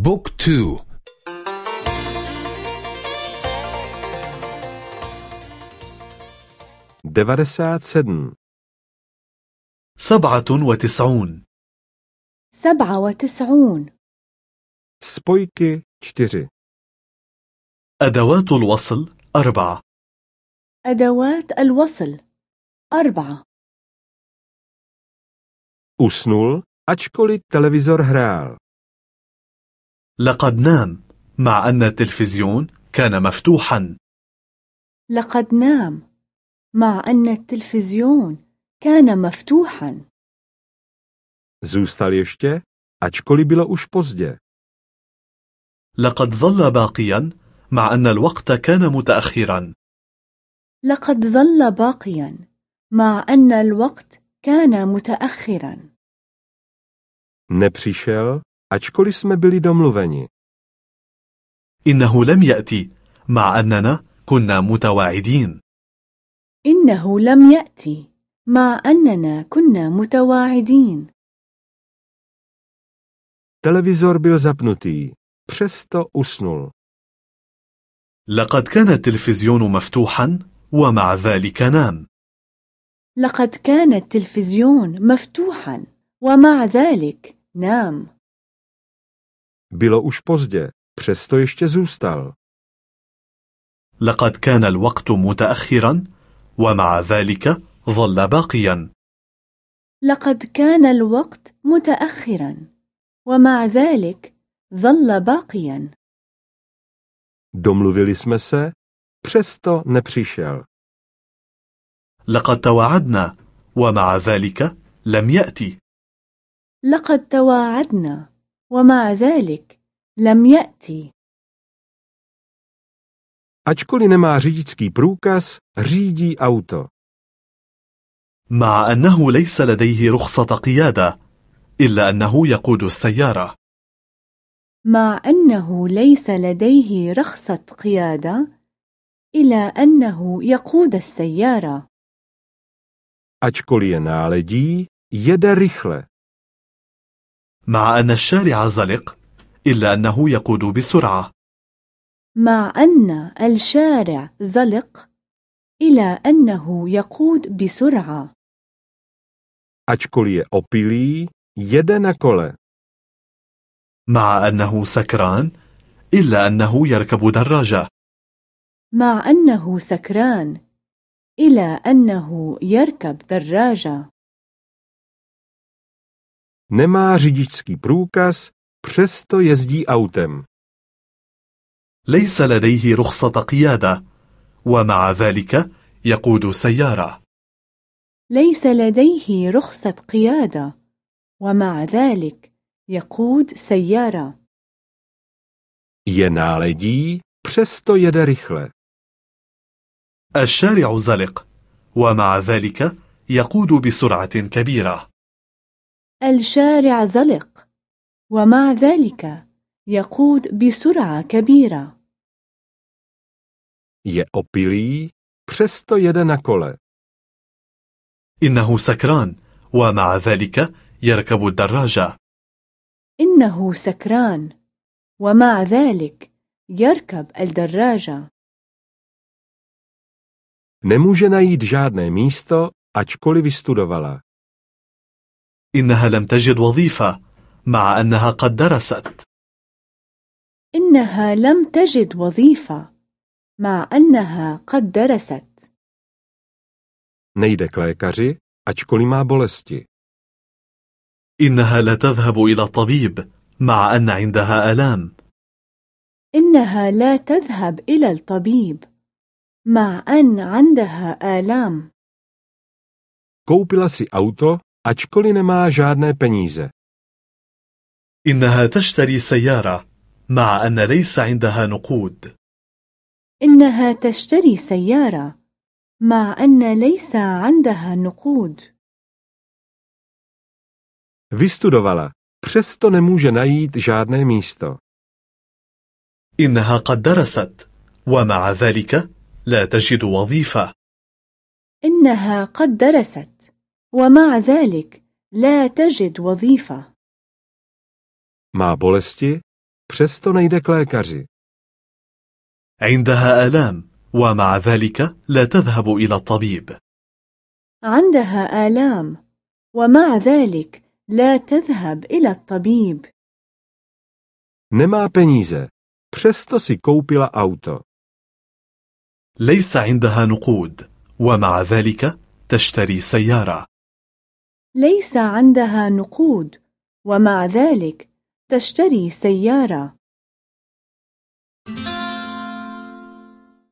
بوك تو. devadesát sedm, سبعة وتسعون. سبعة وتسعون. spojky čtyři, أدوات الوصل أربعة. أدوات الوصل أربعة. Usnul, ačkoliv televizor hrál. لقد نام مع أن التلفزيون كان مفتوحا. لقد نام مع أن التلفزيون كان مفتوحا. Zůstal ještě, ačkoliv bylo už pozdě. لقد ظل باقيا مع أن الوقت كان متأخرا. لقد ظل باقيا مع أن الوقت كان متأخرا. Nepřišel, ačkoliv jsme byli domluveni. إنه لم يأتي مع أننا كنا متواعدين. إنه لم يأتي مع أننا كنا متواعدين. Televizor byl zapnutý, přesto usnul. لقد كان التلفزيون مفتوحا ومع ذلك نام. لقد كان التلفزيون مفتوحا ومع ذلك نام. Bylo už pozdě, přesto ještě zůstal. لقد كان الوقت متأخرا ومع ذلك ظل باقيا لقد كان الوقت متأخرا ومع ذلك ظل باقيا Domluvili jsme se, přesto nepřišel. لقد تواعدنا ومع ذلك لم يأتي لقد تواعدنا ومع ذلك لم يأتي Ačkoliv nemá řidičský průkaz, řídí auto. مع أنه ليس لديه رخصة قيادة إلا أنه يقود السيارة مع أنه ليس لديه رخصة قيادة إلى أنه يقود السيارة Ačkoliv je náledí, jede rychle. مع أن الشارع زلق إلا أنه يقود بسرعة. مع أن الشارع زلق إلى أنه يقود بسرعة. Ačkoliv je opilý, jede na kole. مع أنه سكران إلا أنه يركب دراجة. مع أنه سكران إلى أنه يركب دراجة. Nemá řidičský průkaz, přesto jezdí autem. ليس لديه رخصة قيادة ومع ذلك يقود سيارة ليس لديه رخصة قيادة ومع ذلك يقود سيارة Je náledí, přesto jede rychle. الشارع زلق ومع ذلك يقود بسرعة كبيرة الشارع زلق ومع ذلك يقود بسرعة كبيرة Je opilý, přesto jede na kole. إنه سكران ومع ذلك يركب الدراجة إنه سكران ومع ذلك يركب الدراجة Nemůže najít žádné místo, ačkoliv vystudovala. إنها لم تجد وظيفة مع أنها قد درست. إنها لم تجد وظيفة مع أنها قد درست. Nejde k lékaři, ačkoliv má bolesti. إنها لا تذهب إلى الطبيب مع أن عندها آلام. إنها لا تذهب إلى الطبيب مع أن عندها آلام. Koupila si auto, ačkoliv nemá žádné peníze. إنها تشتري سيارة مع أن ليس عندها نقود. إنها تشتري سيارة مع أن ليس عندها نقود. Vystudovala, přesto nemůže najít žádné místo. إنها قد درست ومع ذلك لا تجد وظيفة. إنها قد درست. ومع ذلك لا تجد وظيفة. Má bolesti, přesto nejde k lékaři. عندها آلام ومع ذلك لا تذهب إلى الطبيب. عندها آلام ومع ذلك لا تذهب إلى الطبيب. Nemá peníze, přesto si koupila auto. ليس عندها نقود ومع ذلك تشتري سيارة. ليس عندها نقود ومع ذلك تشتري سيارة.